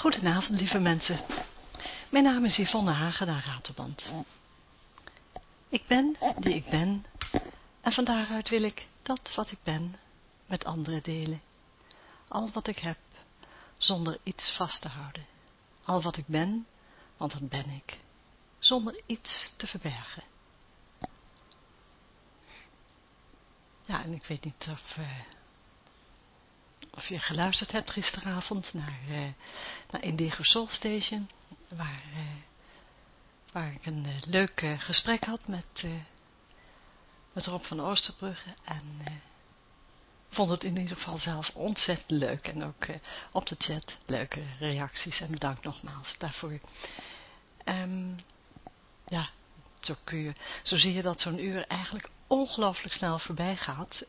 Goedenavond, lieve mensen. Mijn naam is Yvonne Hageda Ratelband. Ik ben die ik ben en van daaruit wil ik dat wat ik ben met anderen delen. Al wat ik heb, zonder iets vast te houden. Al wat ik ben, want dat ben ik, zonder iets te verbergen. Ja, en ik weet niet of, uh, of je geluisterd hebt gisteravond naar, uh, naar Indigo Soul Station, waar, uh, waar ik een leuk gesprek had met, met Rob van Oosterbrugge en vond het in ieder geval zelf ontzettend leuk en ook op de chat leuke reacties en bedankt nogmaals daarvoor. Um, ja, zo, zo zie je dat zo'n uur eigenlijk ongelooflijk snel voorbij gaat.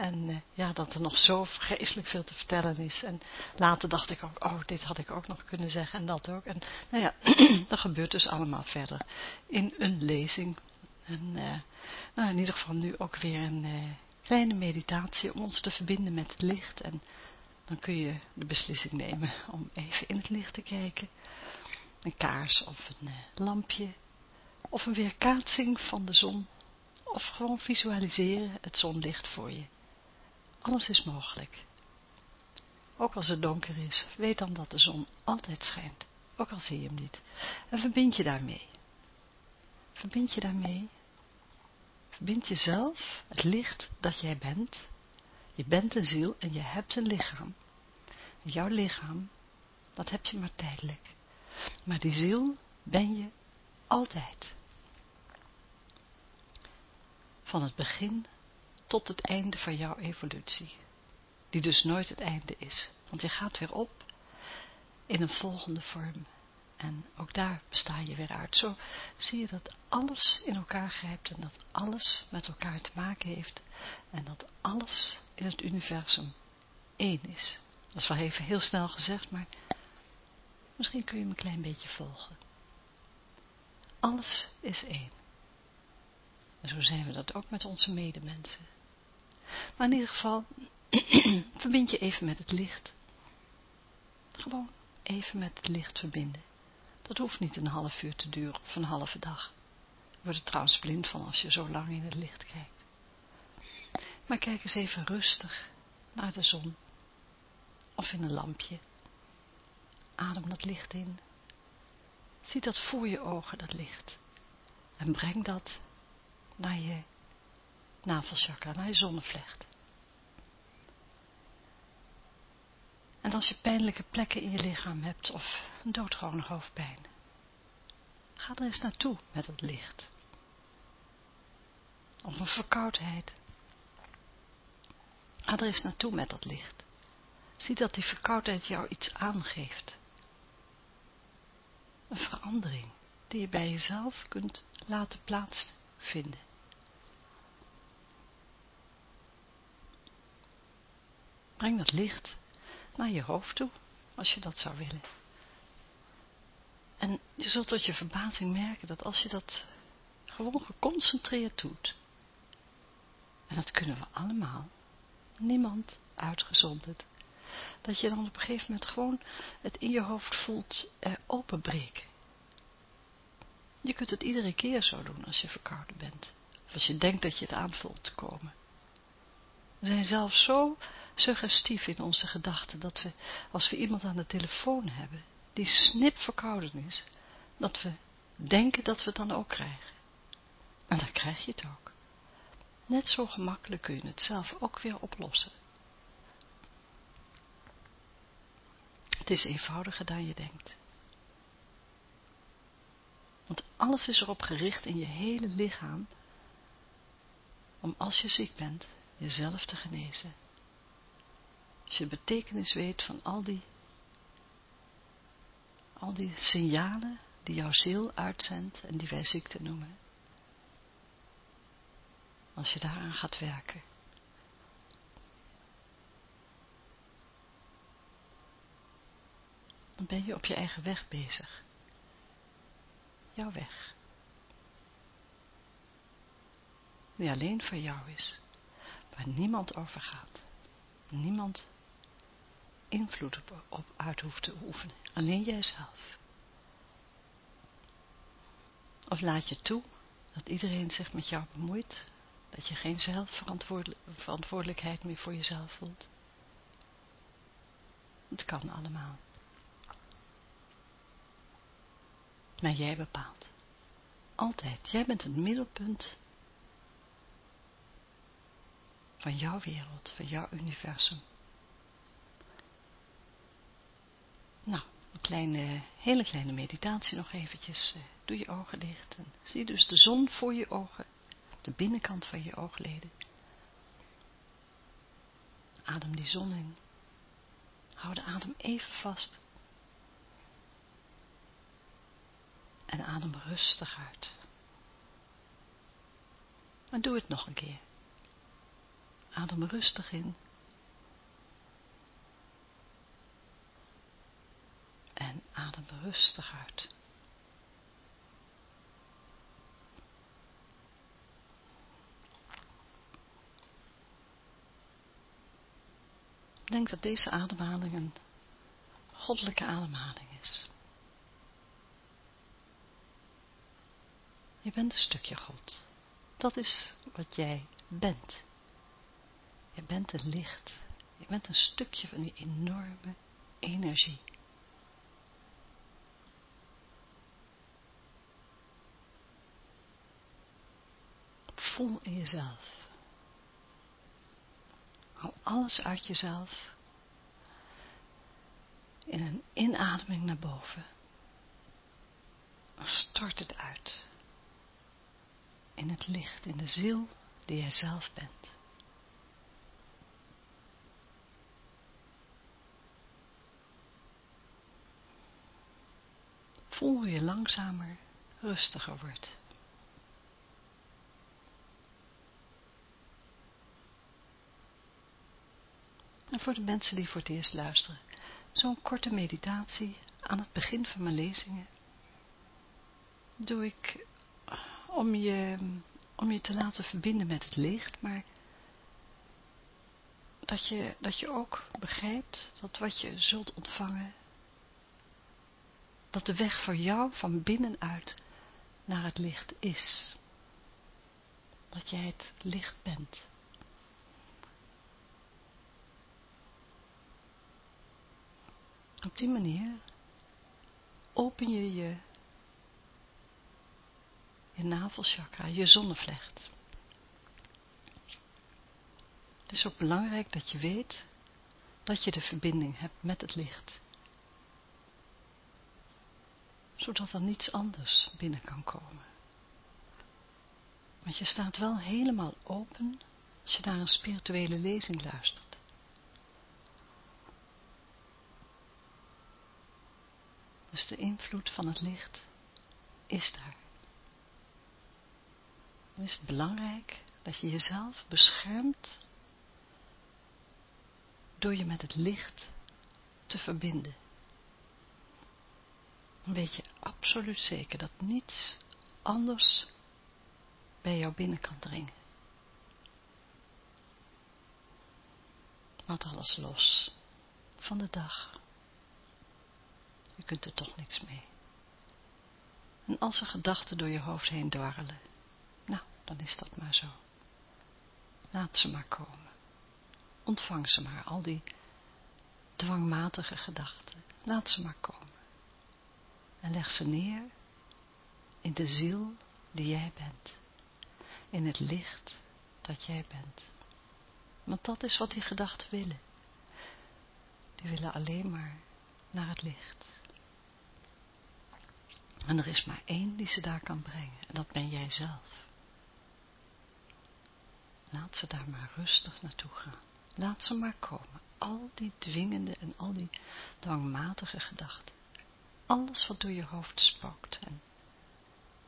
En uh, ja, dat er nog zo vreselijk veel te vertellen is. En later dacht ik ook, oh, dit had ik ook nog kunnen zeggen en dat ook. En nou ja, dat gebeurt dus allemaal verder in een lezing. En uh, nou, in ieder geval nu ook weer een kleine meditatie om ons te verbinden met het licht. En dan kun je de beslissing nemen om even in het licht te kijken. Een kaars of een lampje. Of een weerkaatsing van de zon of gewoon visualiseren het zonlicht voor je. Alles is mogelijk. Ook als het donker is, weet dan dat de zon altijd schijnt, ook al zie je hem niet. En verbind je daarmee. Verbind je daarmee. Verbind jezelf, het licht dat jij bent. Je bent een ziel en je hebt een lichaam. Jouw lichaam, dat heb je maar tijdelijk. Maar die ziel ben je altijd van het begin tot het einde van jouw evolutie. Die dus nooit het einde is. Want je gaat weer op in een volgende vorm. En ook daar besta je weer uit. Zo zie je dat alles in elkaar grijpt en dat alles met elkaar te maken heeft. En dat alles in het universum één is. Dat is wel even heel snel gezegd, maar misschien kun je me een klein beetje volgen. Alles is één. En zo zijn we dat ook met onze medemensen. Maar in ieder geval, verbind je even met het licht. Gewoon even met het licht verbinden. Dat hoeft niet een half uur te duren of een halve dag. Je wordt er trouwens blind van als je zo lang in het licht kijkt. Maar kijk eens even rustig naar de zon. Of in een lampje. Adem dat licht in. Zie dat voor je ogen, dat licht. En breng dat naar je navelchakra, naar je zonnevlecht. En als je pijnlijke plekken in je lichaam hebt of een doodgewone hoofdpijn, ga er eens naartoe met het licht. Of een verkoudheid. Ga er eens naartoe met dat licht. Zie dat die verkoudheid jou iets aangeeft. Een verandering die je bij jezelf kunt laten plaatsvinden. Breng dat licht naar je hoofd toe, als je dat zou willen. En je zult tot je verbazing merken dat als je dat gewoon geconcentreerd doet, en dat kunnen we allemaal, niemand uitgezonderd, dat je dan op een gegeven moment gewoon het in je hoofd voelt eh, openbreken. Je kunt het iedere keer zo doen als je verkouden bent, of als je denkt dat je het aanvoelt komen. We zijn zelfs zo suggestief in onze gedachten, dat we, als we iemand aan de telefoon hebben, die snip verkouden is, dat we denken dat we het dan ook krijgen. En dan krijg je het ook. Net zo gemakkelijk kun je het zelf ook weer oplossen. Het is eenvoudiger dan je denkt. Want alles is erop gericht in je hele lichaam, om als je ziek bent, jezelf te genezen. Als je de betekenis weet van al die, al die signalen die jouw ziel uitzendt en die wij ziekte noemen. Als je daaraan gaat werken. Dan ben je op je eigen weg bezig. Jouw weg. Die alleen voor jou is. Waar niemand over gaat. Niemand invloed op, uit hoeft te oefenen. Alleen jijzelf. Of laat je toe dat iedereen zich met jou bemoeit, dat je geen zelfverantwoordelijkheid meer voor jezelf voelt. Het kan allemaal. Maar jij bepaalt. Altijd. Jij bent het middelpunt van jouw wereld, van jouw universum. Nou, een kleine, hele kleine meditatie nog eventjes. Eh, doe je ogen dicht en zie dus de zon voor je ogen, de binnenkant van je oogleden. Adem die zon in. Hou de adem even vast. En adem rustig uit. En doe het nog een keer. Adem rustig in. En adem rustig uit. Denk dat deze ademhaling een goddelijke ademhaling is. Je bent een stukje God. Dat is wat jij bent. Je bent een licht. Je bent een stukje van die enorme energie. Voel in jezelf. Hou alles uit jezelf. In een inademing naar boven. Stort het uit. In het licht, in de ziel die jij zelf bent. Voel hoe je langzamer rustiger wordt. En voor de mensen die voor het eerst luisteren, zo'n korte meditatie aan het begin van mijn lezingen doe ik om je, om je te laten verbinden met het licht, maar dat je, dat je ook begrijpt dat wat je zult ontvangen, dat de weg voor jou van binnenuit naar het licht is. Dat jij het licht bent. Op die manier open je je, navelchakra, je zonnevlecht. Het is ook belangrijk dat je weet dat je de verbinding hebt met het licht. Zodat er niets anders binnen kan komen. Want je staat wel helemaal open als je naar een spirituele lezing luistert. Dus de invloed van het licht is daar. Dan is het belangrijk dat je jezelf beschermt door je met het licht te verbinden. Dan weet je absoluut zeker dat niets anders bij jou binnen kan dringen. Laat alles los van de dag je kunt er toch niks mee. En als er gedachten door je hoofd heen dwarrelen, nou, dan is dat maar zo. Laat ze maar komen. Ontvang ze maar, al die dwangmatige gedachten. Laat ze maar komen. En leg ze neer in de ziel die jij bent. In het licht dat jij bent. Want dat is wat die gedachten willen. Die willen alleen maar naar het licht. En er is maar één die ze daar kan brengen. En dat ben jij zelf. Laat ze daar maar rustig naartoe gaan. Laat ze maar komen. Al die dwingende en al die dwangmatige gedachten. Alles wat door je hoofd spookt en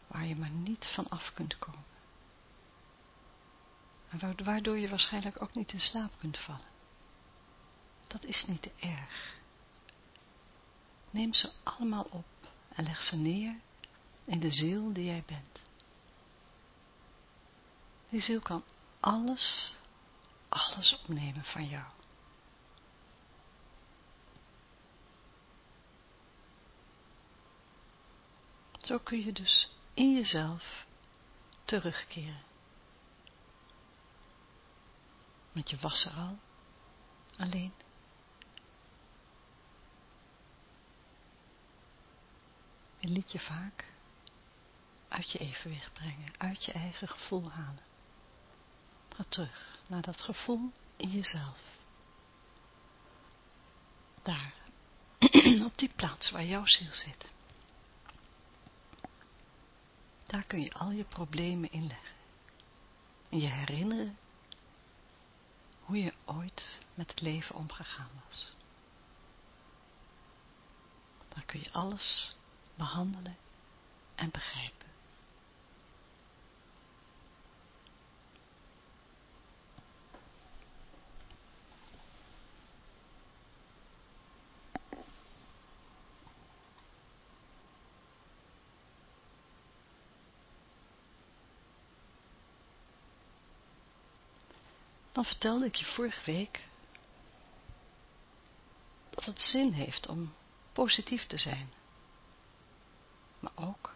waar je maar niet van af kunt komen. En waardoor je waarschijnlijk ook niet in slaap kunt vallen. Dat is niet erg. Neem ze allemaal op en leg ze neer in de ziel die jij bent. Die ziel kan alles, alles opnemen van jou. Zo kun je dus in jezelf terugkeren. Want je was er al, alleen Je liet je vaak uit je evenwicht brengen, uit je eigen gevoel halen. Ga terug naar dat gevoel in jezelf. Daar, op die plaats waar jouw ziel zit. Daar kun je al je problemen inleggen. En je herinneren hoe je ooit met het leven omgegaan was. Daar kun je alles behandelen en begrijpen. Dan vertelde ik je vorige week dat het zin heeft om positief te zijn. Maar ook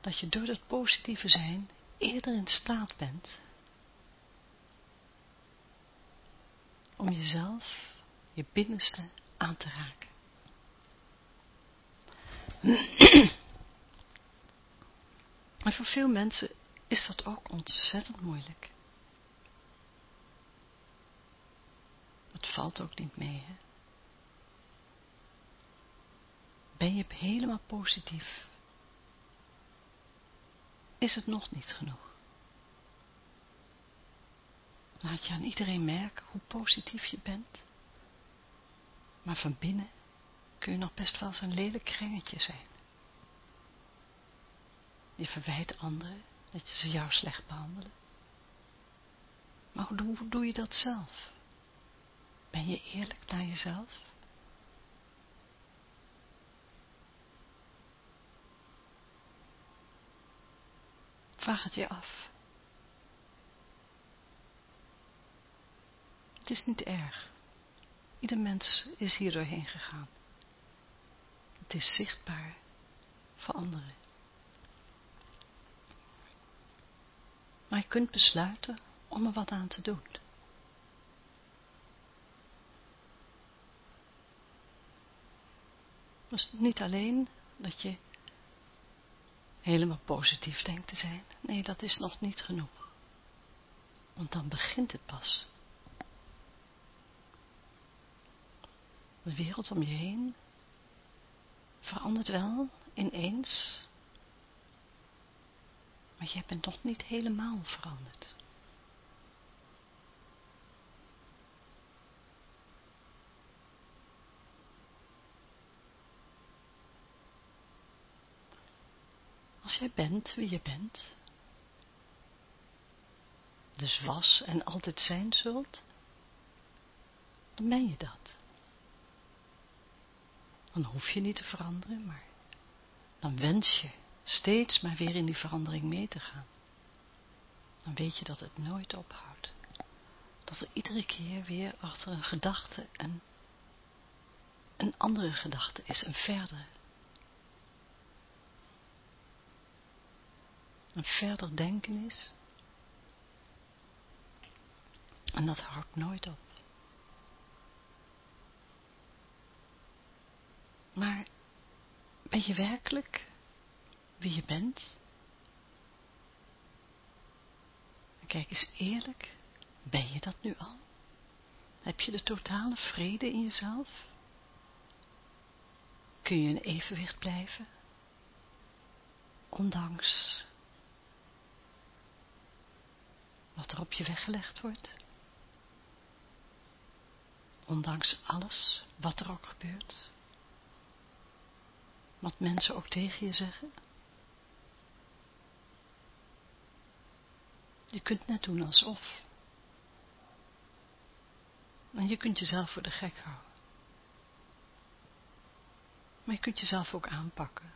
dat je door dat positieve zijn eerder in staat bent om jezelf, je binnenste aan te raken. En voor veel mensen is dat ook ontzettend moeilijk. Het valt ook niet mee, hè? Ben je helemaal positief? Is het nog niet genoeg? Laat je aan iedereen merken hoe positief je bent. Maar van binnen kun je nog best wel eens een lelijk kringetje zijn. Je verwijt anderen dat je ze jou slecht behandelen. Maar hoe doe, hoe doe je dat zelf? Ben je eerlijk naar jezelf? Vraag het je af. Het is niet erg. Ieder mens is hier doorheen gegaan. Het is zichtbaar voor anderen. Maar je kunt besluiten om er wat aan te doen. Dus niet alleen dat je helemaal positief denkt te zijn. Nee, dat is nog niet genoeg. Want dan begint het pas. De wereld om je heen verandert wel ineens maar jij bent nog niet helemaal veranderd. Als jij bent wie je bent, dus was en altijd zijn zult, dan ben je dat. Dan hoef je niet te veranderen, maar dan wens je steeds maar weer in die verandering mee te gaan. Dan weet je dat het nooit ophoudt. Dat er iedere keer weer achter een gedachte een, een andere gedachte is, een verdere. Een verder denken is. En dat houdt nooit op. Maar ben je werkelijk wie je bent. kijk eens eerlijk, ben je dat nu al? Heb je de totale vrede in jezelf? Kun je in evenwicht blijven? Ondanks wat er op je weggelegd wordt? Ondanks alles wat er ook gebeurt? Wat mensen ook tegen je zeggen? Je kunt net doen alsof. En je kunt jezelf voor de gek houden. Maar je kunt jezelf ook aanpakken.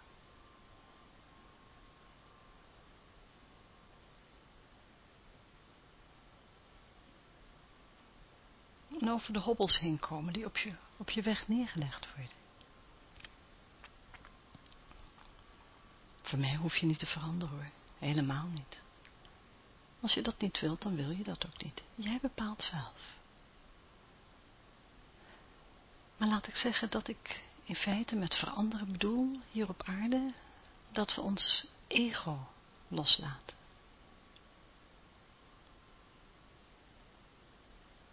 En over de hobbels heen komen die op je, op je weg neergelegd worden. Voor mij hoef je niet te veranderen hoor. Helemaal niet. Als je dat niet wilt, dan wil je dat ook niet. Jij bepaalt zelf. Maar laat ik zeggen dat ik in feite met veranderen bedoel, hier op aarde, dat we ons ego loslaten.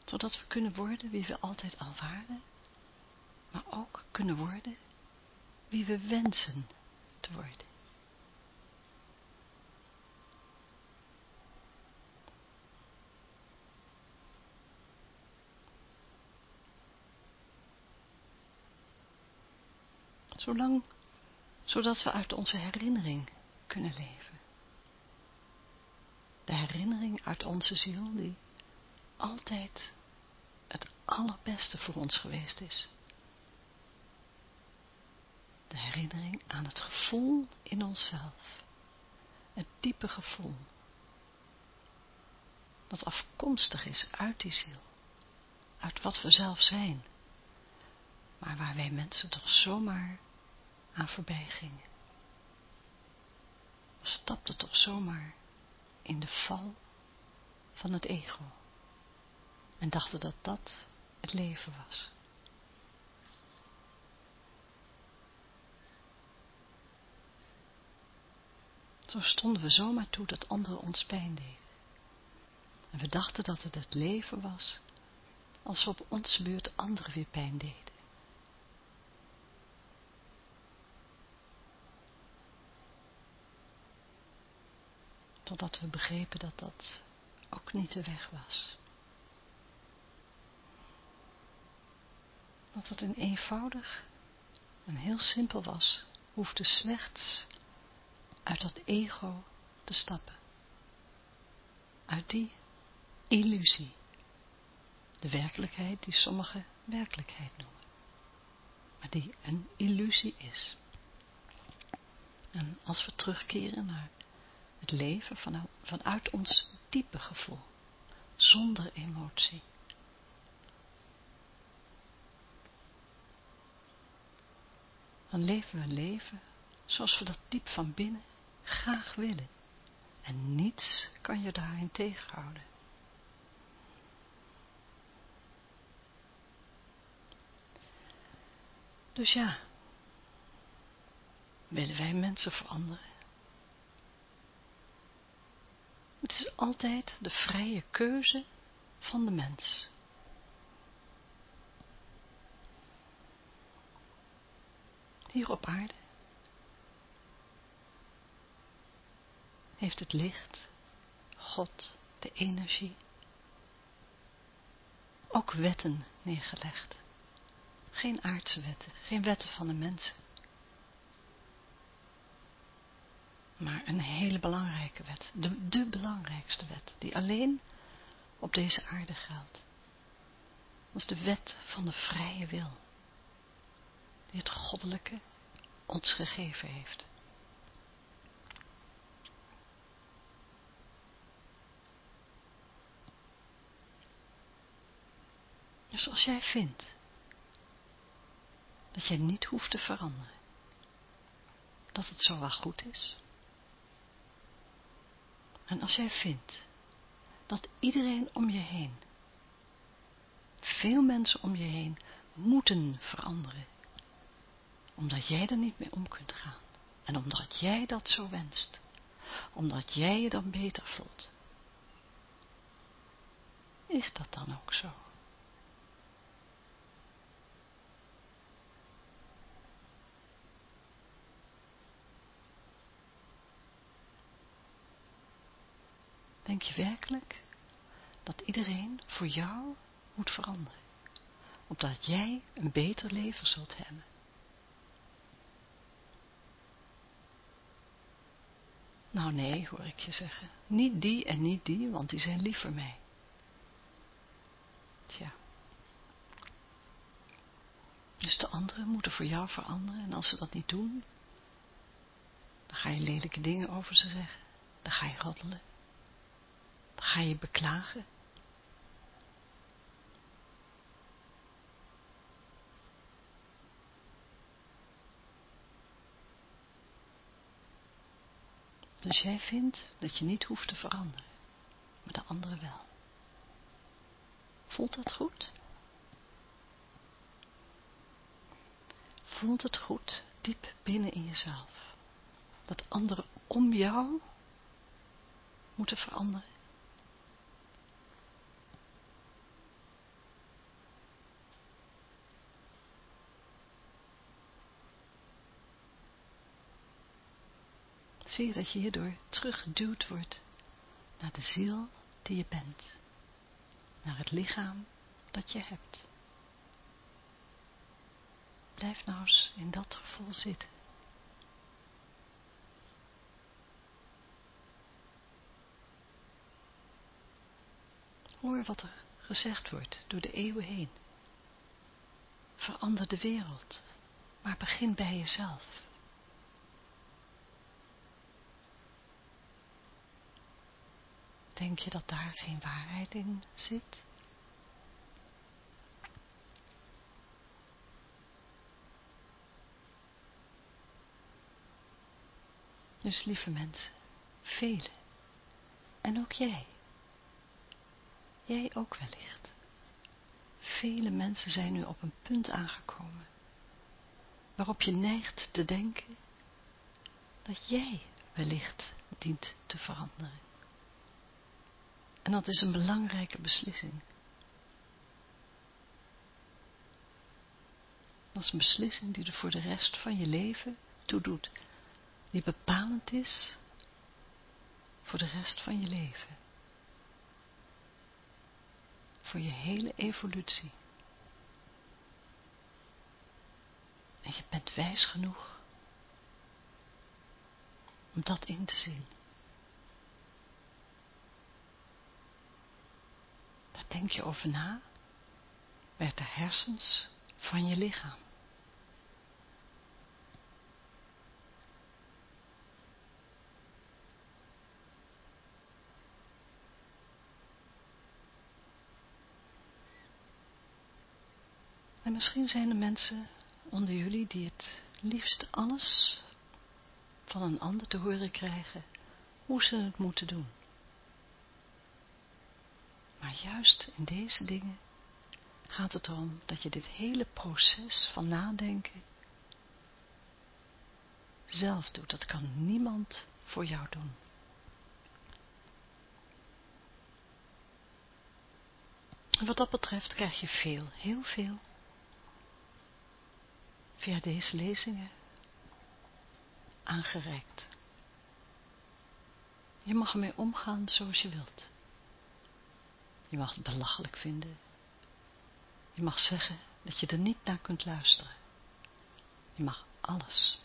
Zodat we kunnen worden wie we altijd al waren, maar ook kunnen worden wie we wensen te worden. Zolang, zodat we uit onze herinnering kunnen leven. De herinnering uit onze ziel die altijd het allerbeste voor ons geweest is. De herinnering aan het gevoel in onszelf. Het diepe gevoel. Dat afkomstig is uit die ziel. Uit wat we zelf zijn. Maar waar wij mensen toch zomaar aan voorbij gingen. We stapten toch zomaar in de val van het ego. En dachten dat dat het leven was. Zo stonden we zomaar toe dat anderen ons pijn deden. En we dachten dat het het leven was, als we op onze beurt anderen weer pijn deden. Totdat we begrepen dat dat ook niet de weg was. Dat het een eenvoudig en heel simpel was, hoefde slechts uit dat ego te stappen. Uit die illusie. De werkelijkheid die sommigen werkelijkheid noemen. Maar die een illusie is. En als we terugkeren naar het leven vanuit ons diepe gevoel, zonder emotie. Dan leven we een leven zoals we dat diep van binnen graag willen. En niets kan je daarin tegenhouden. Dus ja, willen wij mensen veranderen? Het is altijd de vrije keuze van de mens. Hier op aarde heeft het licht, God, de energie, ook wetten neergelegd. Geen aardse wetten, geen wetten van de mensen. Maar een hele belangrijke wet, de, de belangrijkste wet, die alleen op deze aarde geldt. Dat is de wet van de vrije wil, die het goddelijke ons gegeven heeft. Dus als jij vindt dat jij niet hoeft te veranderen, dat het zo wel goed is, en als jij vindt dat iedereen om je heen, veel mensen om je heen, moeten veranderen, omdat jij er niet mee om kunt gaan, en omdat jij dat zo wenst, omdat jij je dan beter voelt, is dat dan ook zo? Denk je werkelijk dat iedereen voor jou moet veranderen? Opdat jij een beter leven zult hebben. Nou nee, hoor ik je zeggen. Niet die en niet die, want die zijn lief voor mij. Tja. Dus de anderen moeten voor jou veranderen en als ze dat niet doen, dan ga je lelijke dingen over ze zeggen. Dan ga je roddelen. Ga je beklagen? Dus jij vindt dat je niet hoeft te veranderen, maar de andere wel. Voelt dat goed? Voelt het goed, diep binnen in jezelf, dat anderen om jou moeten veranderen? Zie dat je hierdoor teruggeduwd wordt naar de ziel die je bent, naar het lichaam dat je hebt. Blijf nou eens in dat gevoel zitten. Hoor wat er gezegd wordt door de eeuwen heen. Verander de wereld, maar begin bij jezelf. Denk je dat daar geen waarheid in zit? Dus lieve mensen, velen, en ook jij, jij ook wellicht. Vele mensen zijn nu op een punt aangekomen, waarop je neigt te denken dat jij wellicht dient te veranderen. En dat is een belangrijke beslissing. Dat is een beslissing die er voor de rest van je leven toe doet. Die bepalend is voor de rest van je leven. Voor je hele evolutie. En je bent wijs genoeg om dat in te zien. Denk je over na, werd de hersens van je lichaam. En misschien zijn er mensen onder jullie die het liefst alles van een ander te horen krijgen, hoe ze het moeten doen. Maar juist in deze dingen gaat het erom dat je dit hele proces van nadenken zelf doet. Dat kan niemand voor jou doen. En wat dat betreft krijg je veel, heel veel, via deze lezingen aangereikt. Je mag ermee omgaan zoals je wilt. Je mag het belachelijk vinden. Je mag zeggen dat je er niet naar kunt luisteren. Je mag alles.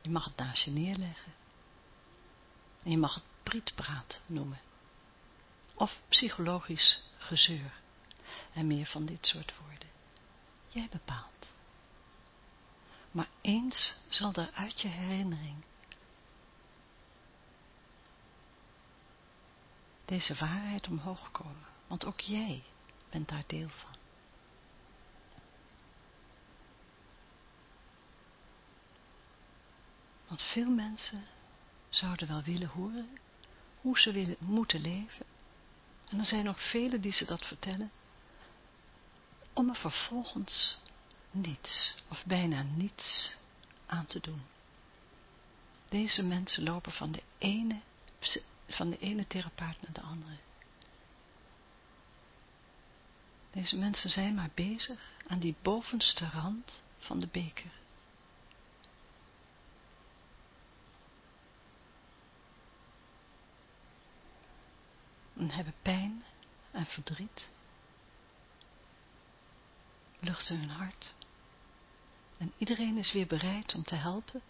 Je mag het naast je neerleggen. En je mag het prietpraat noemen. Of psychologisch gezeur. En meer van dit soort woorden. Jij bepaalt. Maar eens zal er uit je herinnering deze waarheid omhoog komen. Want ook jij bent daar deel van. Want veel mensen zouden wel willen horen hoe ze willen, moeten leven. En er zijn ook velen die ze dat vertellen. Om er vervolgens niets of bijna niets aan te doen. Deze mensen lopen van de ene van de ene therapeut naar de andere. Deze mensen zijn maar bezig aan die bovenste rand van de beker. En hebben pijn en verdriet. Luchten hun hart. En iedereen is weer bereid om te helpen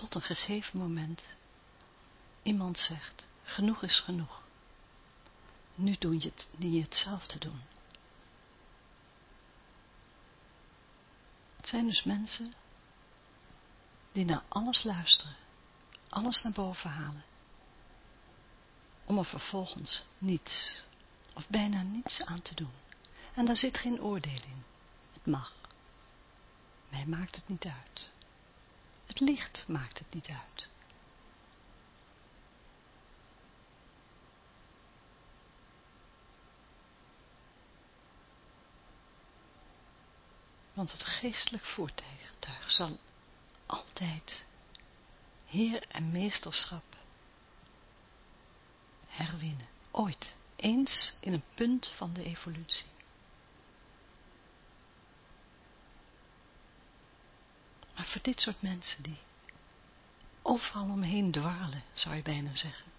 tot een gegeven moment iemand zegt, genoeg is genoeg. Nu doe je het, niet het zelf te doen. Het zijn dus mensen die naar alles luisteren, alles naar boven halen, om er vervolgens niets of bijna niets aan te doen. En daar zit geen oordeel in. Het mag. Mij maakt het niet uit. Het licht maakt het niet uit. Want het geestelijk voertuig zal altijd heer en meesterschap herwinnen. Ooit. Eens in een punt van de evolutie. Maar voor dit soort mensen die overal omheen dwarrelen, zou je bijna zeggen.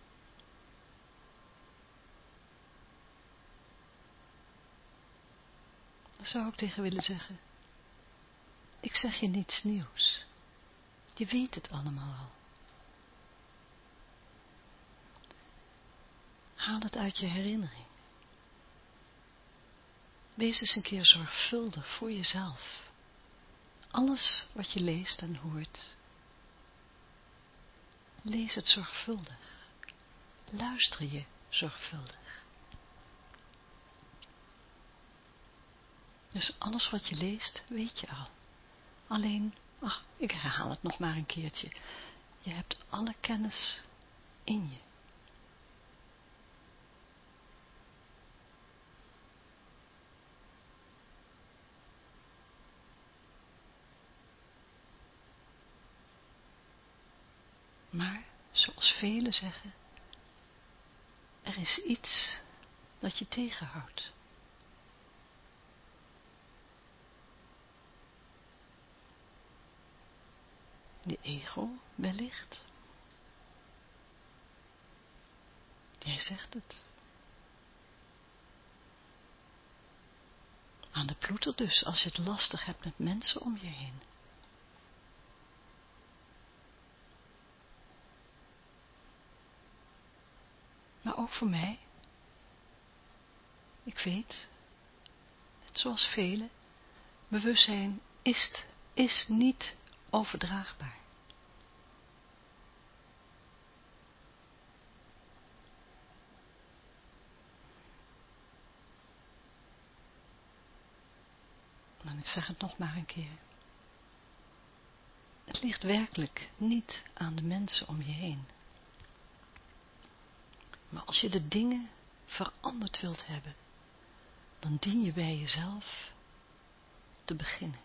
Zou ik tegen willen zeggen, ik zeg je niets nieuws. Je weet het allemaal al. Haal het uit je herinnering. Wees eens een keer zorgvuldig voor jezelf. Alles wat je leest en hoort, lees het zorgvuldig. Luister je zorgvuldig. Dus alles wat je leest, weet je al. Alleen, ach, ik herhaal het nog maar een keertje. Je hebt alle kennis in je. Maar, zoals velen zeggen, er is iets dat je tegenhoudt. De ego, wellicht. Jij zegt het. Aan de ploeter dus, als je het lastig hebt met mensen om je heen. Ook voor mij. Ik weet, net zoals velen, bewustzijn is, is niet overdraagbaar. En ik zeg het nog maar een keer. Het ligt werkelijk niet aan de mensen om je heen. Maar als je de dingen veranderd wilt hebben, dan dien je bij jezelf te beginnen.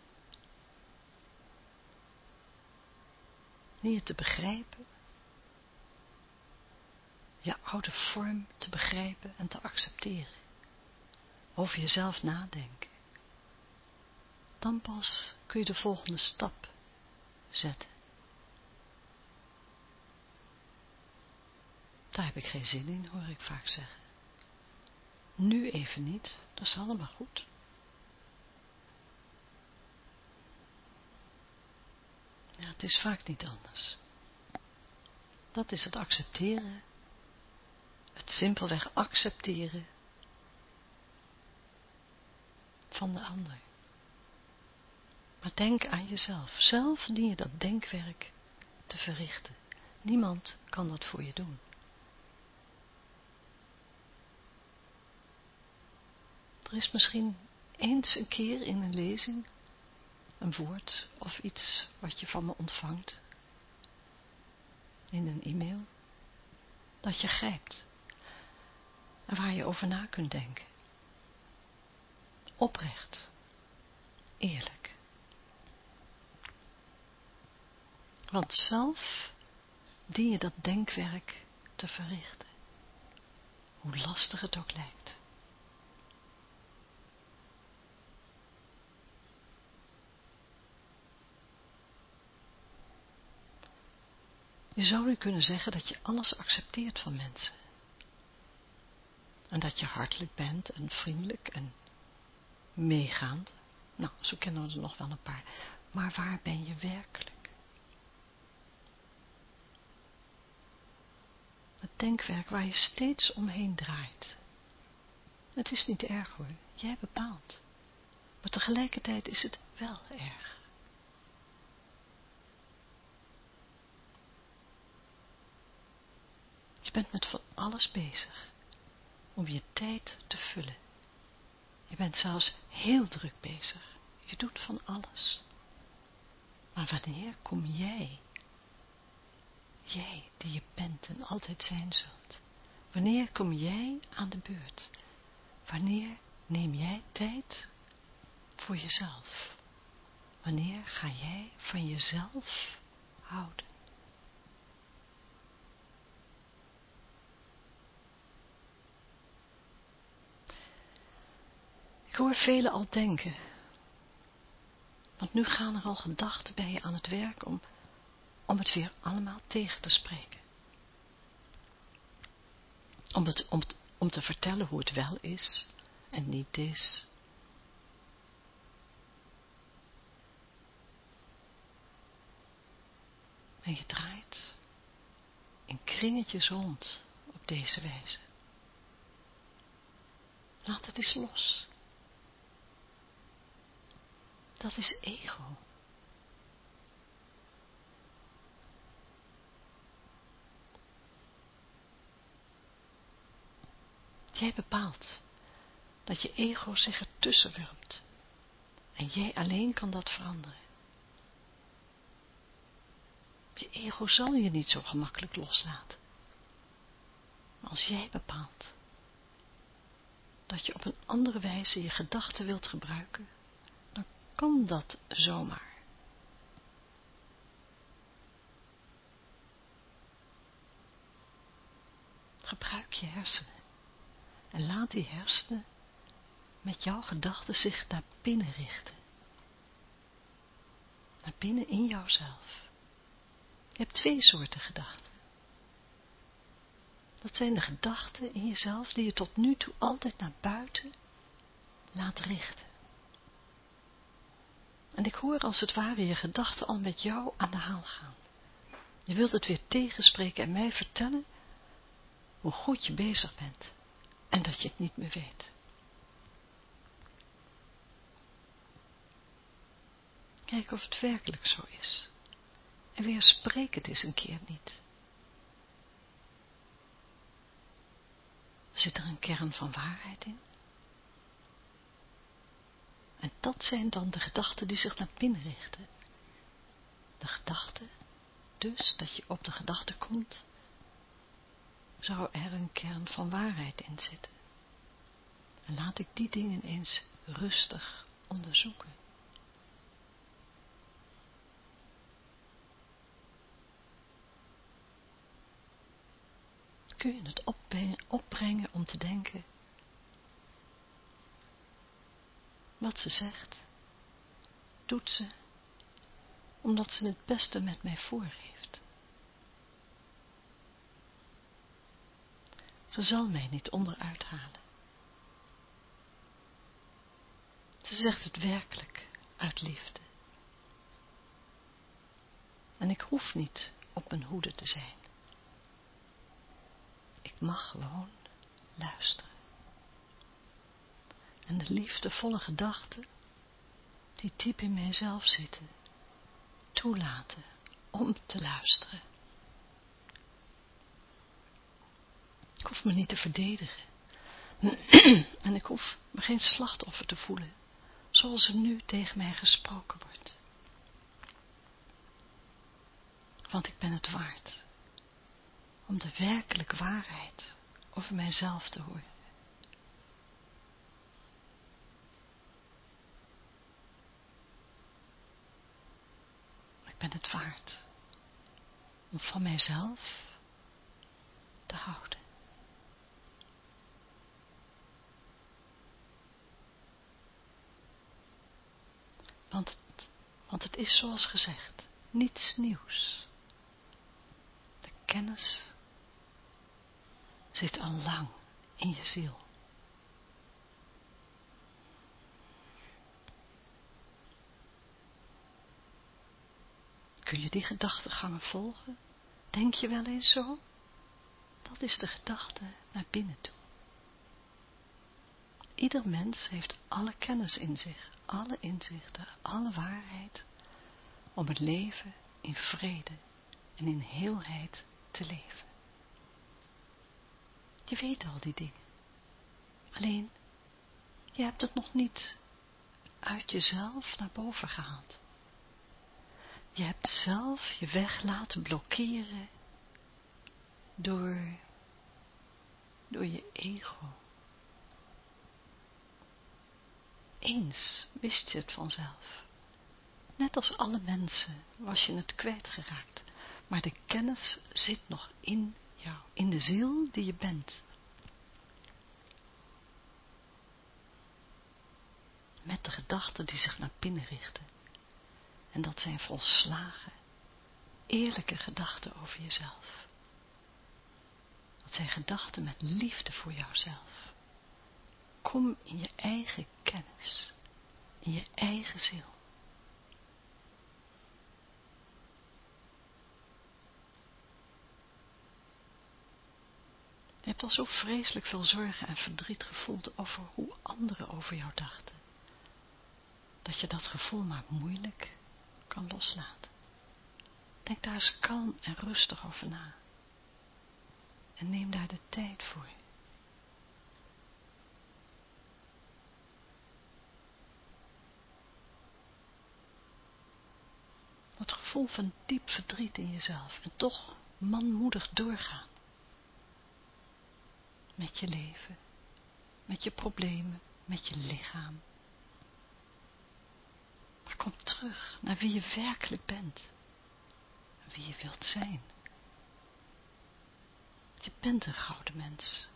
Niet te begrijpen, je oude vorm te begrijpen en te accepteren. Over jezelf nadenken. Dan pas kun je de volgende stap zetten. Daar heb ik geen zin in, hoor ik vaak zeggen. Nu even niet, dat is allemaal goed. Ja, het is vaak niet anders. Dat is het accepteren. Het simpelweg accepteren van de ander. Maar denk aan jezelf. Zelf dien je dat denkwerk te verrichten. Niemand kan dat voor je doen. Er is misschien eens een keer in een lezing een woord of iets wat je van me ontvangt in een e-mail dat je grijpt en waar je over na kunt denken. Oprecht, eerlijk. Want zelf dien je dat denkwerk te verrichten, hoe lastig het ook lijkt. Je zou nu kunnen zeggen dat je alles accepteert van mensen. En dat je hartelijk bent en vriendelijk en meegaand. Nou, zo kennen we er nog wel een paar. Maar waar ben je werkelijk? Het denkwerk waar je steeds omheen draait. Het is niet erg hoor, jij bepaalt. Maar tegelijkertijd is het wel erg. Je bent met van alles bezig om je tijd te vullen. Je bent zelfs heel druk bezig. Je doet van alles. Maar wanneer kom jij, jij die je bent en altijd zijn zult, wanneer kom jij aan de beurt? Wanneer neem jij tijd voor jezelf? Wanneer ga jij van jezelf houden? Ik hoor velen al denken, want nu gaan er al gedachten bij je aan het werk om, om het weer allemaal tegen te spreken. Om, het, om, om te vertellen hoe het wel is en niet is. En je draait in kringetjes rond op deze wijze. Laat het eens los. Dat is ego. Jij bepaalt dat je ego zich ertussen wurmt. En jij alleen kan dat veranderen. Je ego zal je niet zo gemakkelijk loslaten. Maar als jij bepaalt dat je op een andere wijze je gedachten wilt gebruiken, kan dat zomaar. Gebruik je hersenen en laat die hersenen met jouw gedachten zich naar binnen richten. Naar binnen in jouzelf. Je hebt twee soorten gedachten. Dat zijn de gedachten in jezelf die je tot nu toe altijd naar buiten laat richten. En ik hoor als het ware je gedachten al met jou aan de haal gaan. Je wilt het weer tegenspreken en mij vertellen hoe goed je bezig bent en dat je het niet meer weet. Kijk of het werkelijk zo is. En weer spreek het eens een keer niet. Zit er een kern van waarheid in? En dat zijn dan de gedachten die zich naar binnen richten. De gedachte, dus dat je op de gedachte komt, zou er een kern van waarheid in zitten. En laat ik die dingen eens rustig onderzoeken. kun je het opbrengen om te denken wat ze zegt, doet ze, omdat ze het beste met mij voor heeft. Ze zal mij niet onderuit halen. Ze zegt het werkelijk uit liefde. En ik hoef niet op mijn hoede te zijn. Ik mag gewoon luisteren. En de liefdevolle gedachten, die diep in mijzelf zitten, toelaten om te luisteren. Ik hoef me niet te verdedigen. en ik hoef me geen slachtoffer te voelen, zoals er nu tegen mij gesproken wordt. Want ik ben het waard om de werkelijke waarheid over mijzelf te horen. Ik ben het waard om van mijzelf te houden. Want want het is zoals gezegd, niets nieuws. De kennis zit al lang in je ziel. Kun je die gedachtegangen volgen? Denk je wel eens zo? Dat is de gedachte naar binnen toe. Ieder mens heeft alle kennis in zich, alle inzichten, alle waarheid, om het leven in vrede en in heelheid te leven. Je weet al die dingen. Alleen, je hebt het nog niet uit jezelf naar boven gehaald. Je hebt zelf je weg laten blokkeren door, door je ego. Eens wist je het vanzelf. Net als alle mensen was je het kwijtgeraakt. Maar de kennis zit nog in jou, in de ziel die je bent. Met de gedachten die zich naar binnen richten. En dat zijn volslagen, eerlijke gedachten over jezelf. Dat zijn gedachten met liefde voor jouzelf. Kom in je eigen kennis, in je eigen ziel. Je hebt al zo vreselijk veel zorgen en verdriet gevoeld over hoe anderen over jou dachten. Dat je dat gevoel maar moeilijk kan loslaten. Denk daar eens kalm en rustig over na. En neem daar de tijd voor. Dat gevoel van diep verdriet in jezelf en toch manmoedig doorgaan. Met je leven, met je problemen, met je lichaam. Maar kom terug naar wie je werkelijk bent. Wie je wilt zijn. Je bent een gouden mens.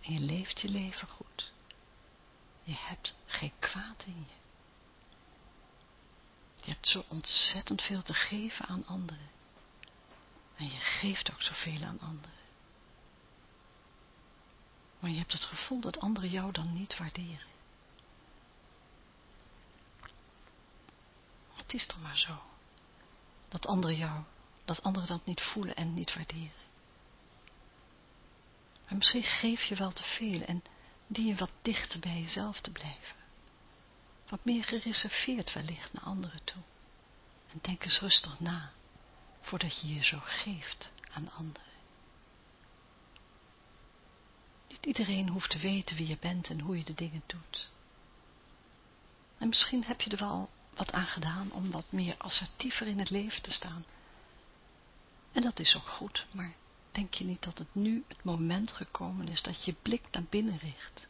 En je leeft je leven goed. Je hebt geen kwaad in je. Je hebt zo ontzettend veel te geven aan anderen. En je geeft ook zoveel aan anderen. Maar je hebt het gevoel dat anderen jou dan niet waarderen. Het is toch maar zo. Dat anderen jou, dat anderen dat niet voelen en niet waarderen. Maar misschien geef je wel te veel en die je wat dichter bij jezelf te blijven. Wat meer gereserveerd wellicht naar anderen toe. En denk eens rustig na, voordat je je zo geeft aan anderen. Niet iedereen hoeft te weten wie je bent en hoe je de dingen doet. En misschien heb je er wel wat aan gedaan om wat meer assertiever in het leven te staan. En dat is ook goed, maar denk je niet dat het nu het moment gekomen is dat je blik naar binnen richt?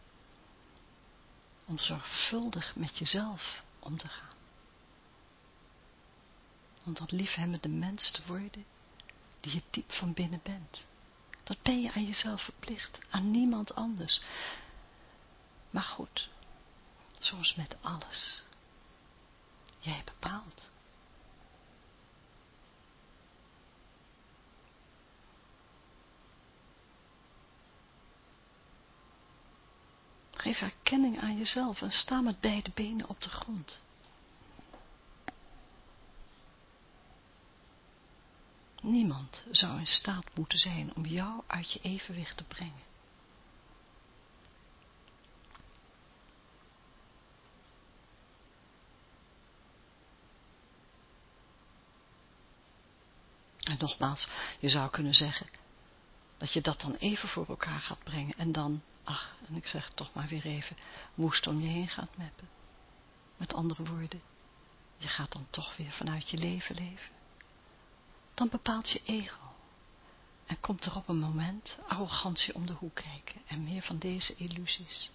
Om zorgvuldig met jezelf om te gaan. Om dat liefhebbende mens te worden die je diep van binnen bent. Dat ben je aan jezelf verplicht, aan niemand anders. Maar goed, zoals met alles. Jij bepaalt. Geef erkenning aan jezelf en sta met beide benen op de grond. Niemand zou in staat moeten zijn om jou uit je evenwicht te brengen. En nogmaals, je zou kunnen zeggen dat je dat dan even voor elkaar gaat brengen en dan, ach, en ik zeg toch maar weer even, woest om je heen gaat meppen. Met andere woorden, je gaat dan toch weer vanuit je leven leven. Dan bepaalt je ego. En komt er op een moment arrogantie om de hoek kijken en meer van deze illusies.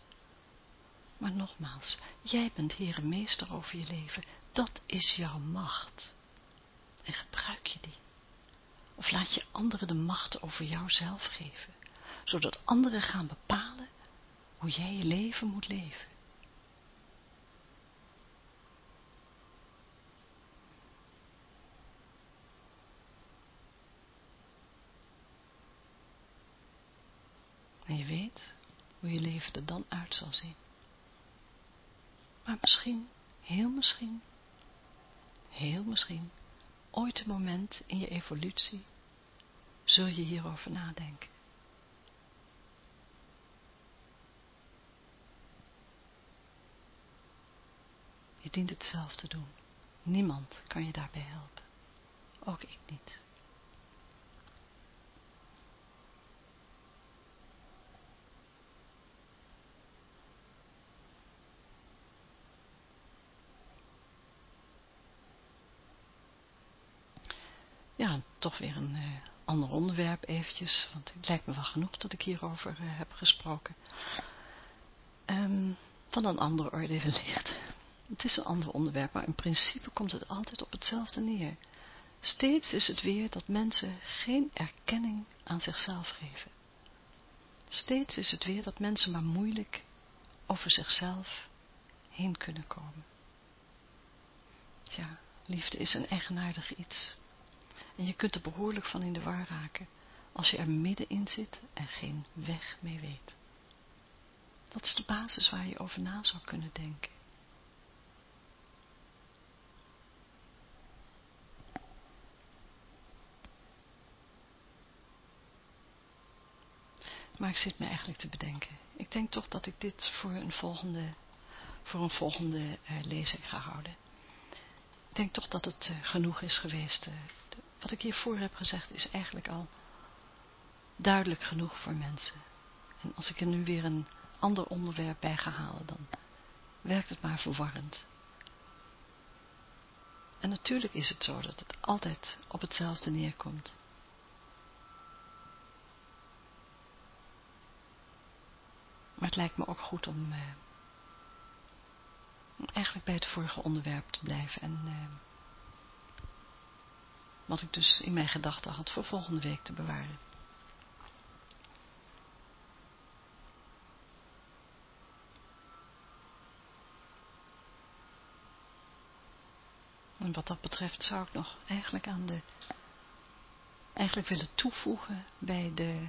Maar nogmaals, jij bent Heer en Meester over je leven. Dat is jouw macht. En gebruik je die. Of laat je anderen de macht over jouzelf geven, zodat anderen gaan bepalen hoe jij je leven moet leven. En je weet hoe je leven er dan uit zal zien. Maar misschien, heel misschien, heel misschien, ooit een moment in je evolutie, zul je hierover nadenken. Je dient het zelf te doen. Niemand kan je daarbij helpen. Ook ik niet. ja, toch weer een uh, ander onderwerp eventjes, want het lijkt me wel genoeg dat ik hierover uh, heb gesproken. Van een andere orde wellicht. Het is een ander onderwerp, maar in principe komt het altijd op hetzelfde neer. Steeds is het weer dat mensen geen erkenning aan zichzelf geven. Steeds is het weer dat mensen maar moeilijk over zichzelf heen kunnen komen. Tja, liefde is een eigenaardig iets. En je kunt er behoorlijk van in de war raken, als je er middenin zit en geen weg mee weet. Dat is de basis waar je over na zou kunnen denken. Maar ik zit me eigenlijk te bedenken. Ik denk toch dat ik dit voor een volgende, voor een volgende uh, lezing ga houden. Ik denk toch dat het uh, genoeg is geweest. De, wat ik hiervoor heb gezegd is eigenlijk al duidelijk genoeg voor mensen. En als ik er nu weer een ander onderwerp bij ga halen, dan werkt het maar verwarrend. En natuurlijk is het zo dat het altijd op hetzelfde neerkomt. Maar het lijkt me ook goed om eh, eigenlijk bij het vorige onderwerp te blijven. En eh, wat ik dus in mijn gedachten had voor volgende week te bewaren. En wat dat betreft zou ik nog eigenlijk aan de, eigenlijk willen toevoegen bij de,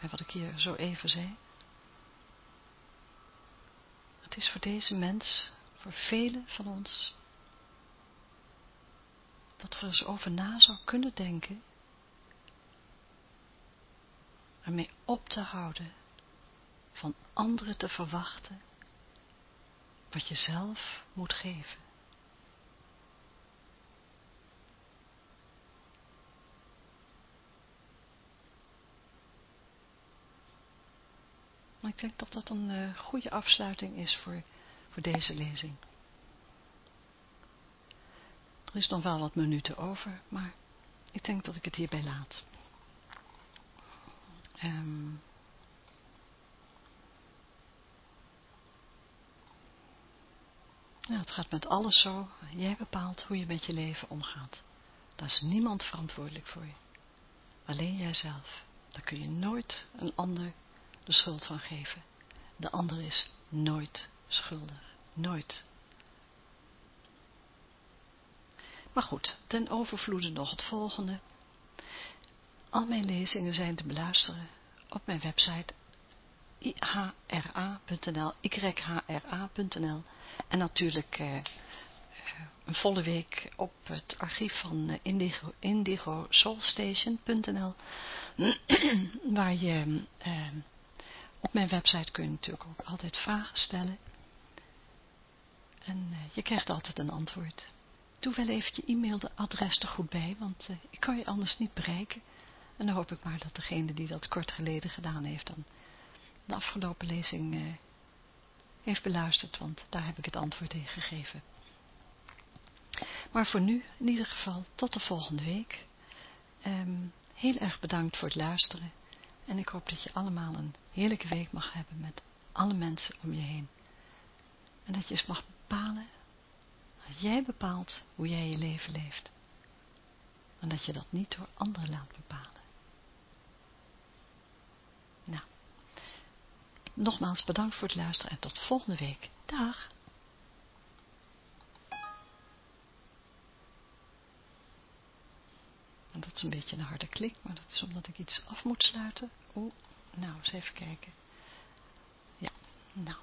bij wat ik hier zo even zei. Het is voor deze mens, voor velen van ons, dat we eens over na zou kunnen denken, ermee op te houden, van anderen te verwachten, wat je zelf moet geven. Maar ik denk dat dat een uh, goede afsluiting is voor, voor deze lezing. Er is nog wel wat minuten over, maar ik denk dat ik het hierbij laat. Nou, het gaat met alles zo. Jij bepaalt hoe je met je leven omgaat. Daar is niemand verantwoordelijk voor je. Alleen jijzelf. Daar kun je nooit een ander de schuld van geven. De ander is nooit schuldig. Nooit. Maar goed, ten overvloede nog het volgende. Al mijn lezingen zijn te beluisteren op mijn website ihra.nl, yhra.nl en natuurlijk eh, eh, een volle week op het archief van eh, indigo, indigosoulstation.nl waar je eh, op mijn website kun je natuurlijk ook altijd vragen stellen. En uh, je krijgt altijd een antwoord. Doe wel even je e-mailadres er goed bij, want uh, ik kan je anders niet bereiken. En dan hoop ik maar dat degene die dat kort geleden gedaan heeft, dan de afgelopen lezing uh, heeft beluisterd, want daar heb ik het antwoord in gegeven. Maar voor nu, in ieder geval, tot de volgende week. Um, heel erg bedankt voor het luisteren. En ik hoop dat je allemaal een heerlijke week mag hebben met alle mensen om je heen. En dat je eens mag bepalen, jij bepaalt hoe jij je leven leeft. En dat je dat niet door anderen laat bepalen. Nou, nogmaals bedankt voor het luisteren en tot volgende week. Dag! dat is een beetje een harde klik, maar dat is omdat ik iets af moet sluiten. Oeh, nou, eens even kijken. Ja, nou.